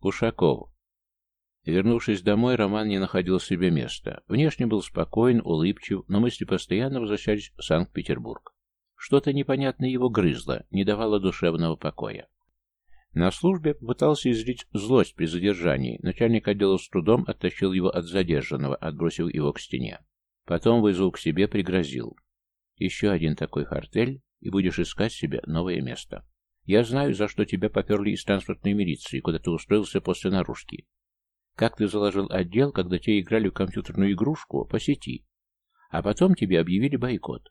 Кушаков. Вернувшись домой, Роман не находил себе места. Внешне был спокоен, улыбчив, но мысли постоянно возвращались в Санкт-Петербург. Что-то непонятное его грызло, не давало душевного покоя. На службе попытался излить злость при задержании. Начальник отдела с трудом оттащил его от задержанного, отбросив его к стене. Потом вызвал к себе, пригрозил. Еще один такой фортель, и будешь искать себе новое место. Я знаю, за что тебя поперли из транспортной милиции, куда ты устроился после наружки. Как ты заложил отдел, когда те играли в компьютерную игрушку по сети, а потом тебе объявили бойкот.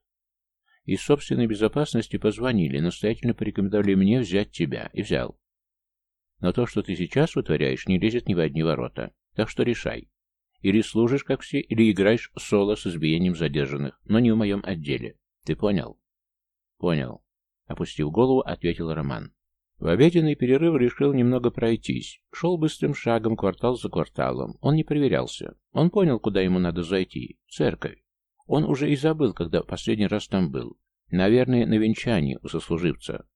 Из собственной безопасности позвонили, настоятельно порекомендовали мне взять тебя, и взял. Но то, что ты сейчас вытворяешь, не лезет ни в одни ворота. Так что решай. Или служишь, как все, или играешь соло с избиением задержанных, но не в моем отделе. Ты понял? Понял. Опустив голову, ответил Роман. В обеденный перерыв решил немного пройтись. Шел быстрым шагом, квартал за кварталом. Он не проверялся. Он понял, куда ему надо зайти. Церковь. Он уже и забыл, когда последний раз там был. Наверное, на венчании у сослуживца.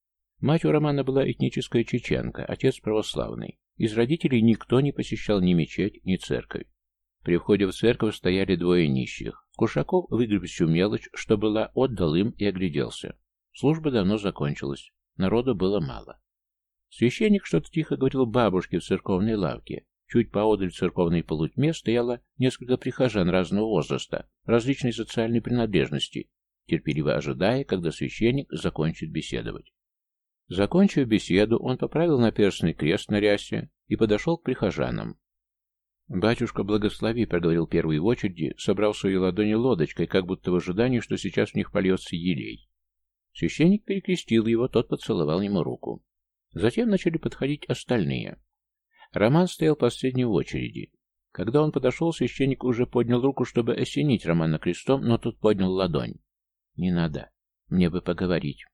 Мать у Романа была этническая чеченка, отец православный. Из родителей никто не посещал ни мечеть, ни церковь. При входе в церковь стояли двое нищих. Кушаков выгреб всю мелочь, что была, отдал им и огляделся. Служба давно закончилась. Народу было мало. Священник что-то тихо говорил бабушке в церковной лавке. Чуть поодаль церковной полутьме стояло несколько прихожан разного возраста, различной социальной принадлежности, терпеливо ожидая, когда священник закончит беседовать. Закончив беседу, он поправил наперстный крест на рясе и подошел к прихожанам. «Батюшка, благослови», — проговорил первый в очереди, собрал свои ладони лодочкой, как будто в ожидании, что сейчас в них польется елей. Священник перекрестил его, тот поцеловал ему руку. Затем начали подходить остальные. Роман стоял последний в очереди. Когда он подошел, священник уже поднял руку, чтобы осенить Романа крестом, но тут поднял ладонь. «Не надо. Мне бы поговорить».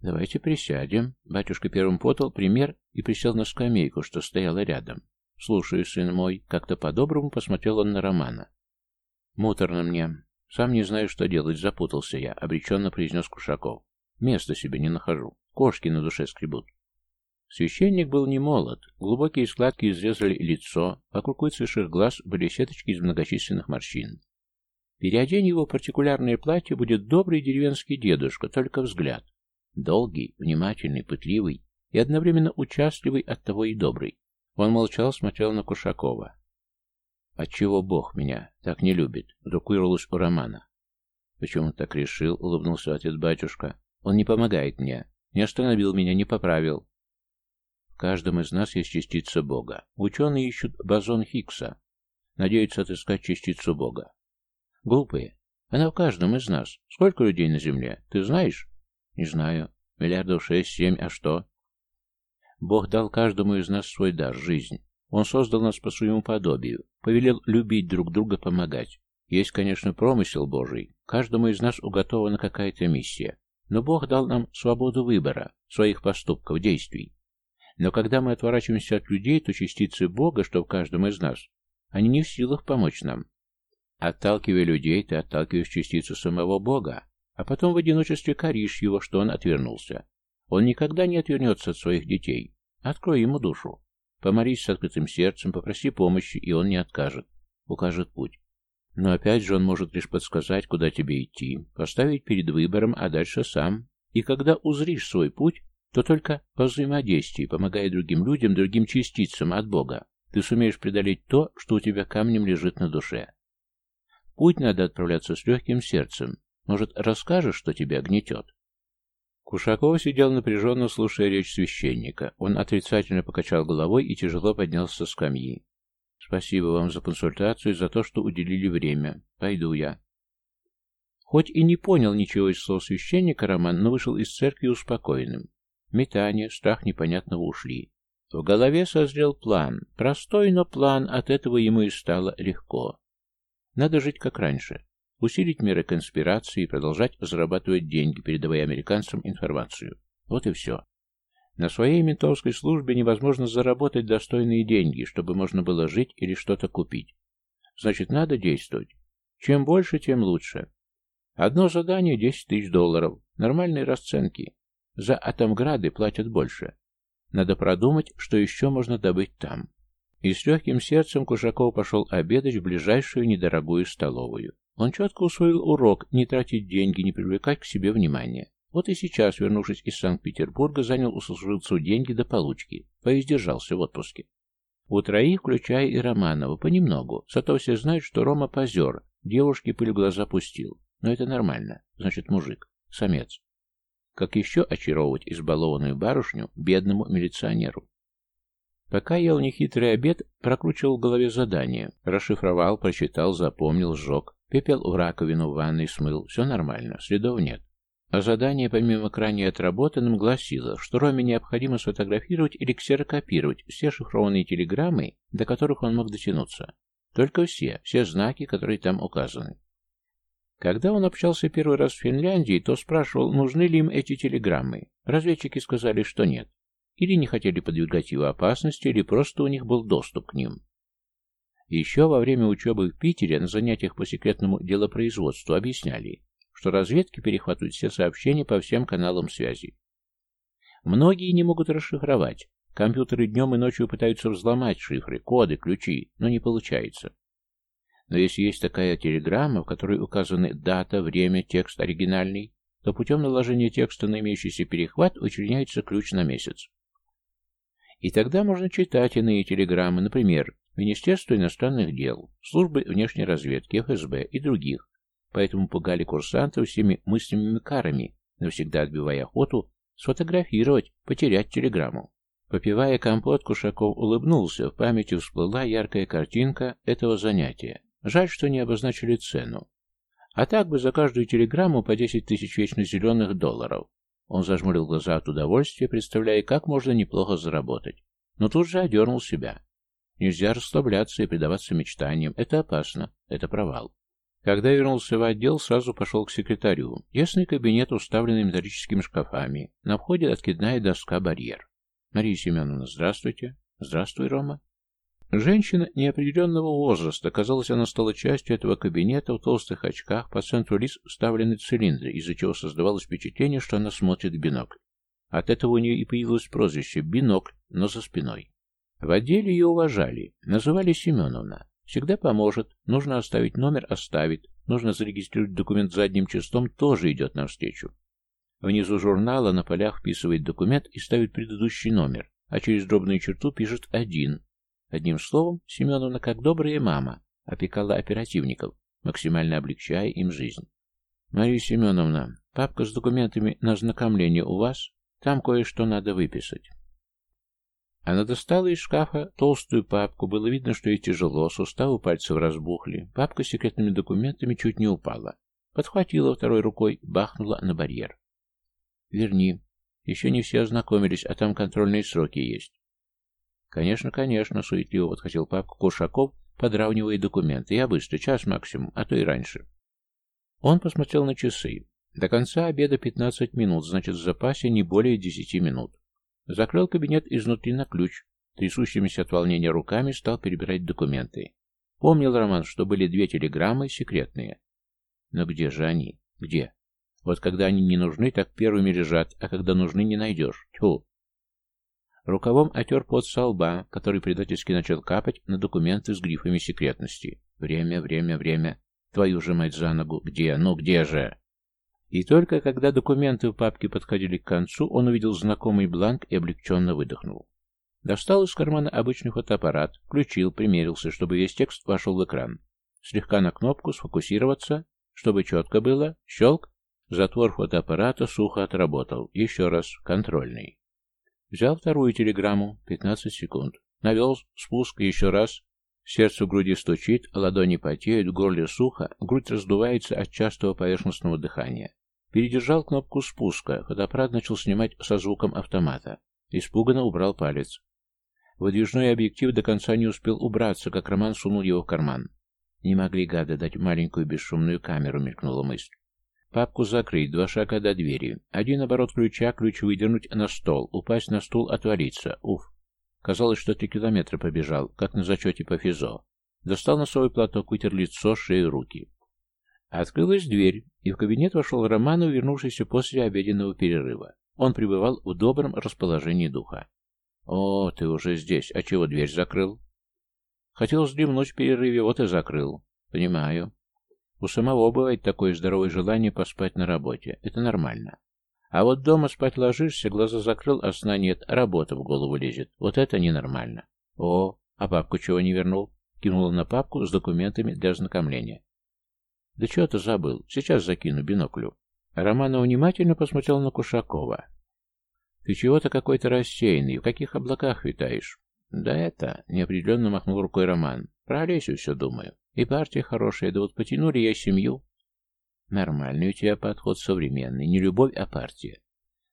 «Давайте присядем». Батюшка первым подал пример и присел на скамейку, что стояла рядом. «Слушаю, сын мой». Как-то по-доброму посмотрел он на Романа. «Муторно мне. Сам не знаю, что делать. Запутался я», — обреченно произнес Кушаков. «Места себе не нахожу. Кошки на душе скребут». Священник был не молод. Глубокие складки изрезали лицо, вокруг выцветших глаз были сеточки из многочисленных морщин. Переодень его партикулярное платье будет добрый деревенский дедушка, только взгляд. Долгий, внимательный, пытливый и одновременно участливый, оттого и добрый. Он молчал, смотрел на Кушакова. «Отчего Бог меня так не любит?» — вдруг у Романа. «Почему так решил?» — улыбнулся отец батюшка. «Он не помогает мне, не остановил меня, не поправил». В каждом из нас есть частица Бога. Ученые ищут бозон Хиггса, надеются отыскать частицу Бога. Глупые. Она в каждом из нас. Сколько людей на Земле? Ты знаешь? Не знаю. Миллиардов шесть, семь, а что? Бог дал каждому из нас свой дар, жизнь. Он создал нас по своему подобию, повелел любить друг друга, помогать. Есть, конечно, промысел Божий. Каждому из нас уготована какая-то миссия. Но Бог дал нам свободу выбора, своих поступков, действий. Но когда мы отворачиваемся от людей, то частицы Бога, что в каждом из нас, они не в силах помочь нам. Отталкивая людей, ты отталкиваешь частицу самого Бога, а потом в одиночестве коришь его, что он отвернулся. Он никогда не отвернется от своих детей. Открой ему душу. Помолись с открытым сердцем, попроси помощи, и он не откажет. Укажет путь. Но опять же он может лишь подсказать, куда тебе идти, поставить перед выбором, а дальше сам. И когда узришь свой путь, то только по взаимодействии, помогая другим людям, другим частицам от Бога, ты сумеешь преодолеть то, что у тебя камнем лежит на душе. Путь надо отправляться с легким сердцем. Может, расскажешь, что тебя гнетет? Кушаков сидел напряженно, слушая речь священника. Он отрицательно покачал головой и тяжело поднялся со скамьи. «Спасибо вам за консультацию и за то, что уделили время. Пойду я». Хоть и не понял ничего из слов священника, Роман, но вышел из церкви успокоенным. Метание, страх непонятного ушли. В голове созрел план. Простой, но план, от этого ему и стало легко. Надо жить как раньше усилить меры конспирации и продолжать зарабатывать деньги, передавая американцам информацию. Вот и все. На своей ментовской службе невозможно заработать достойные деньги, чтобы можно было жить или что-то купить. Значит, надо действовать. Чем больше, тем лучше. Одно задание – 10 тысяч долларов. Нормальные расценки. За атомграды платят больше. Надо продумать, что еще можно добыть там. И с легким сердцем Кушаков пошел обедать в ближайшую недорогую столовую. Он четко усвоил урок не тратить деньги, не привлекать к себе внимания. Вот и сейчас, вернувшись из Санкт-Петербурга, занял у сослуживцев деньги до получки. Поиздержался в отпуске. У троих, включая и Романова, понемногу. Зато все знают, что Рома позер. Девушке пыль в глаза пустил. Но это нормально. Значит, мужик. Самец. Как еще очаровывать избалованную барышню бедному милиционеру? Пока ел нехитрый обед, прокручивал в голове задание. Расшифровал, прочитал, запомнил, сжег. Пепел в раковину в ванной смыл. Все нормально, следов нет. Задание, помимо крайне отработанным, гласило, что Роме необходимо сфотографировать или ксерокопировать все шифрованные телеграммы, до которых он мог дотянуться. Только все, все знаки, которые там указаны. Когда он общался первый раз в Финляндии, то спрашивал, нужны ли им эти телеграммы. Разведчики сказали, что нет. Или не хотели подвигать его опасности, или просто у них был доступ к ним. Еще во время учебы в Питере на занятиях по секретному делопроизводству объясняли, что разведки перехватывают все сообщения по всем каналам связи. Многие не могут расшифровать. Компьютеры днем и ночью пытаются взломать шифры, коды, ключи, но не получается. Но если есть такая телеграмма, в которой указаны дата, время, текст оригинальный, то путем наложения текста на имеющийся перехват учредняется ключ на месяц. И тогда можно читать иные телеграммы, например, Министерство иностранных дел, службы внешней разведки, ФСБ и других, поэтому пугали курсантов всеми мысленными карами, навсегда отбивая охоту сфотографировать, потерять телеграмму. Попивая компот, Кушаков улыбнулся, в памяти всплыла яркая картинка этого занятия. Жаль, что не обозначили цену. А так бы за каждую телеграмму по 10 тысяч вечно зеленых долларов. Он зажмурил глаза от удовольствия, представляя, как можно неплохо заработать. Но тут же одернул себя. Нельзя расслабляться и предаваться мечтаниям. Это опасно. Это провал. Когда вернулся в отдел, сразу пошел к секретарю. Ясный кабинет, уставленный металлическими шкафами. На входе откидная доска-барьер. «Мария Семеновна, здравствуйте». «Здравствуй, Рома». Женщина неопределенного возраста, казалось, она стала частью этого кабинета в толстых очках, по центру лиц вставлены цилиндры, из-за чего создавалось впечатление, что она смотрит в бинокль. От этого у нее и появилось прозвище «бинокль», но за спиной. В отделе ее уважали, называли Семеновна. Всегда поможет, нужно оставить номер, оставит, нужно зарегистрировать документ задним числом, тоже идет навстречу. Внизу журнала на полях вписывает документ и ставит предыдущий номер, а через дробную черту пишет «один», Одним словом, Семеновна, как добрая мама, опекала оперативников, максимально облегчая им жизнь. «Мария Семеновна, папка с документами на ознакомление у вас? Там кое-что надо выписать». Она достала из шкафа толстую папку. Было видно, что ей тяжело, суставы пальцев разбухли. Папка с секретными документами чуть не упала. Подхватила второй рукой, бахнула на барьер. «Верни. Еще не все ознакомились, а там контрольные сроки есть. «Конечно, конечно», — суетливо подхватил папку Кушаков, подравнивая документы. «Я быстро, час максимум, а то и раньше». Он посмотрел на часы. До конца обеда 15 минут, значит, в запасе не более 10 минут. Закрыл кабинет изнутри на ключ. Трясущимися от волнения руками стал перебирать документы. Помнил Роман, что были две телеграммы секретные. Но где же они? Где? Вот когда они не нужны, так первыми лежат, а когда нужны, не найдешь. Тьфу, Рукавом отер пот со лба, который предательски начал капать на документы с грифами секретности. Время, время, время. Твою же мать за ногу. Где? Ну где же? И только когда документы в папке подходили к концу, он увидел знакомый бланк и облегченно выдохнул. Достал из кармана обычный фотоаппарат, включил, примерился, чтобы весь текст вошел в экран. Слегка на кнопку «Сфокусироваться», чтобы четко было, щелк, затвор фотоаппарата сухо отработал. Еще раз, контрольный. Взял вторую телеграмму, 15 секунд. Навел спуск еще раз. Сердце в груди стучит, ладони потеют, в горле сухо, грудь раздувается от частого поверхностного дыхания. Передержал кнопку спуска, фотоаппарат начал снимать со звуком автомата. Испуганно убрал палец. Выдвижной объектив до конца не успел убраться, как Роман сунул его в карман. Не могли гады дать маленькую бесшумную камеру, мелькнула мысль. Папку закрыть, два шага до двери. Один оборот ключа, ключ выдернуть на стол, упасть на стул, отвалиться. Уф. Казалось, что три километра побежал, как на зачете по физо. Достал носовой платок, вытер лицо, шею, руки. Открылась дверь, и в кабинет вошел Романов, вернувшийся после обеденного перерыва. Он пребывал в добром расположении духа. О, ты уже здесь. А чего дверь закрыл? Хотел вздремнуть в перерыве, вот и закрыл. Понимаю. У самого бывает такое здоровое желание поспать на работе. Это нормально. А вот дома спать ложишься, глаза закрыл, а сна нет, работа в голову лезет. Вот это ненормально. О, а папку чего не вернул? Кинула на папку с документами для ознакомления. Да чего ты забыл? Сейчас закину биноклю. Романов внимательно посмотрел на Кушакова. Ты чего-то какой-то рассеянный, в каких облаках витаешь? Да это, неопределенно махнул рукой Роман. Про Олесю все думаю. И партия хорошая, да вот потянули я семью. Нормальный у тебя подход современный, не любовь, а партия.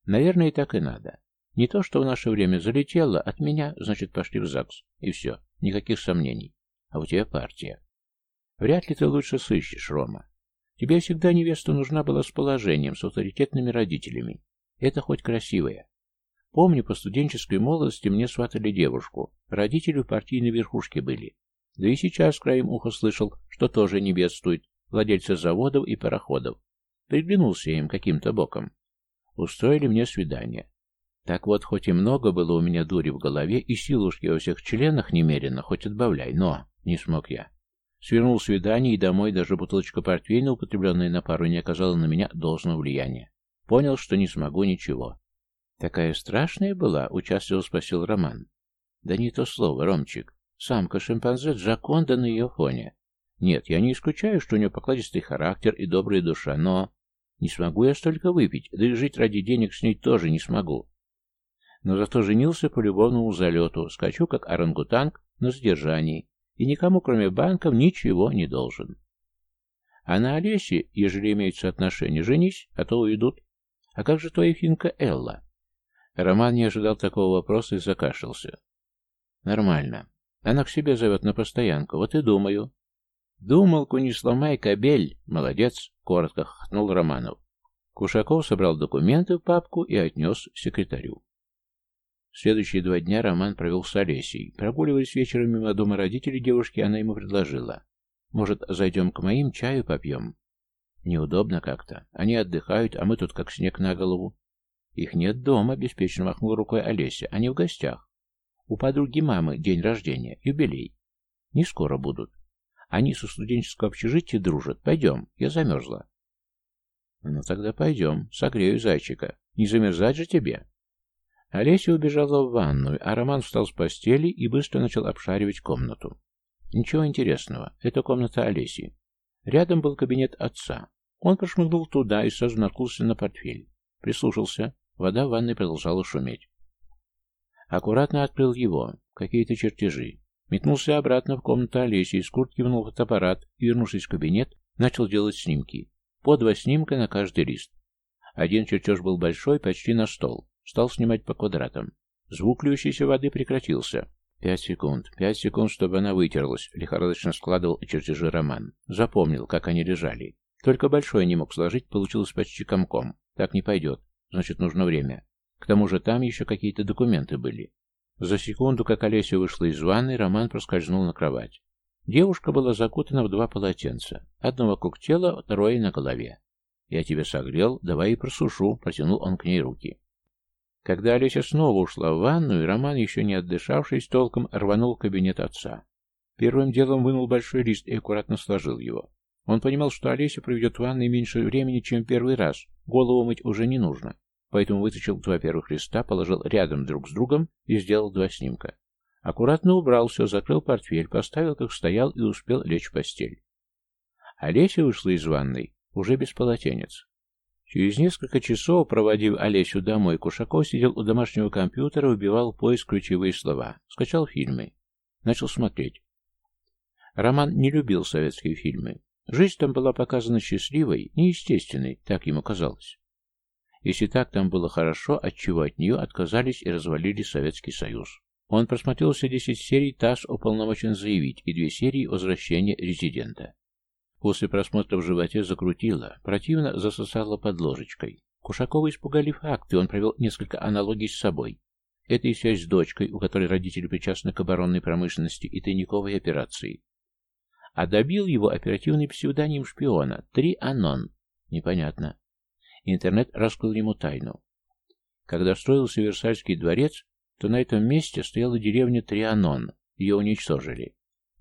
Наверное, и так и надо. Не то, что в наше время залетело, от меня, значит, пошли в ЗАГС. И все, никаких сомнений. А у тебя партия. Вряд ли ты лучше сыщешь, Рома. Тебе всегда невеста нужна была с положением, с авторитетными родителями. Это хоть красивая. Помню, по студенческой молодости мне сватали девушку. Родители в партийной верхушке были. Да и сейчас краем уха слышал, что тоже не бедствует, владельцы заводов и пароходов. Приглянулся им каким-то боком. Устроили мне свидание. Так вот, хоть и много было у меня дури в голове, и силушки во всех членах немерено, хоть отбавляй, но не смог я. Свернул свидание, и домой даже бутылочка портвейна, употребленная на пару, не оказала на меня должного влияния. Понял, что не смогу ничего. «Такая страшная была?» — участливо спросил Роман. «Да не то слово, Ромчик. Самка-шимпанзе Джаконда на ее фоне. Нет, я не исключаю, что у нее покладистый характер и добрая душа, но... Не смогу я столько выпить, да и жить ради денег с ней тоже не смогу. Но зато женился по любовному залету, скачу как орангутанг на задержании, и никому, кроме банков, ничего не должен. А на Олесе, ежели имеются отношения, женись, а то уйдут. А как же твоя финка Элла? Роман не ожидал такого вопроса и закашлялся. Нормально. Она к себе зовет на постоянку, вот и думаю. Думалку не сломай, кобель. Молодец, коротко хохотнул Романов. Кушаков собрал документы в папку и отнес секретарю. Следующие два дня Роман провел с Олесей. Прогуливаясь вечером мимо дома родителей девушки, она ему предложила. «Может, зайдем к моим, чаю попьем?» «Неудобно как-то. Они отдыхают, а мы тут как снег на голову». «Их нет дома», — беспечно махнул рукой Олеся. «Они в гостях. У подруги мамы день рождения, юбилей. Не скоро будут. Они со студенческого общежития дружат. Пойдем, я замерзла. Ну тогда пойдем, согрею зайчика. Не замерзать же тебе. Олеся убежала в ванную, а Роман встал с постели и быстро начал обшаривать комнату. Ничего интересного, это комната Олеси. Рядом был кабинет отца. Он прошмыгнул туда и сразу наткнулся на портфель. Прислушался. Вода в ванной продолжала шуметь. Аккуратно открыл его. Какие-то чертежи. Метнулся обратно в комнату Олеси, из куртки внул фотоаппарат и, вернувшись в кабинет, начал делать снимки. По два снимка на каждый лист. Один чертеж был большой, почти на стол. Стал снимать по квадратам. Звук льющейся воды прекратился. Пять секунд. Пять секунд, чтобы она вытерлась. Лихорадочно складывал чертежи Роман. Запомнил, как они лежали. Только большой не мог сложить, получилось почти комком. Так не пойдет. Значит, нужно время. К тому же там еще какие-то документы были. За секунду, как Олеся вышла из ванной, Роман проскользнул на кровать. Девушка была закутана в два полотенца. Одно вокруг тела, второе на голове. «Я тебя согрел, давай и просушу», — протянул он к ней руки. Когда Олеся снова ушла в ванную, Роман, еще не отдышавшись толком, рванул кабинет отца. Первым делом вынул большой лист и аккуратно сложил его. Он понимал, что Олеся проведет в ванной меньше времени, чем первый раз. Голову мыть уже не нужно. Поэтому вытащил два первых листа, положил рядом друг с другом и сделал два снимка. Аккуратно убрал все, закрыл портфель, поставил, как стоял, и успел лечь в постель. Олеся вышла из ванной, уже без полотенец. Через несколько часов, проводив Олесю домой, Кушаков сидел у домашнего компьютера, убивал поиск ключевые слова, скачал фильмы, начал смотреть. Роман не любил советские фильмы. Жизнь там была показана счастливой, неестественной, так ему казалось. Если так там было хорошо, отчего от нее отказались и развалили Советский Союз. Он просмотрел все 10 серий ТАСС уполномочен заявить и две серии возвращения резидента. После просмотра в животе закрутило, противно засосало под ложечкой. Кушакова испугали факты, он провел несколько аналогий с собой. Это и связь с дочкой, у которой родители причастны к оборонной промышленности и тайниковой операции. А добил его оперативный псевдоним шпиона – Три Анон. Непонятно. Интернет раскрыл ему тайну. Когда строился Версальский дворец, то на этом месте стояла деревня Трианон. Ее уничтожили.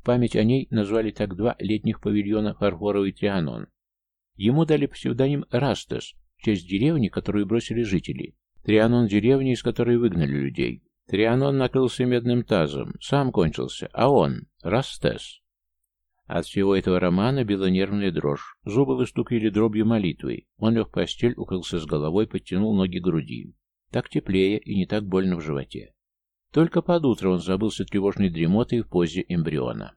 Память о ней назвали так два летних павильона фарфоровый Трианон. Ему дали псевдоним Растес, в честь деревни, которую бросили жители. Трианон – деревня, из которой выгнали людей. Трианон накрылся медным тазом, сам кончился, а он – Растес. От всего этого романа била нервная дрожь. Зубы выступили дробью молитвы. Он лег в постель, укрылся с головой, подтянул ноги к груди. Так теплее и не так больно в животе. Только под утро он забылся тревожной дремотой в позе эмбриона.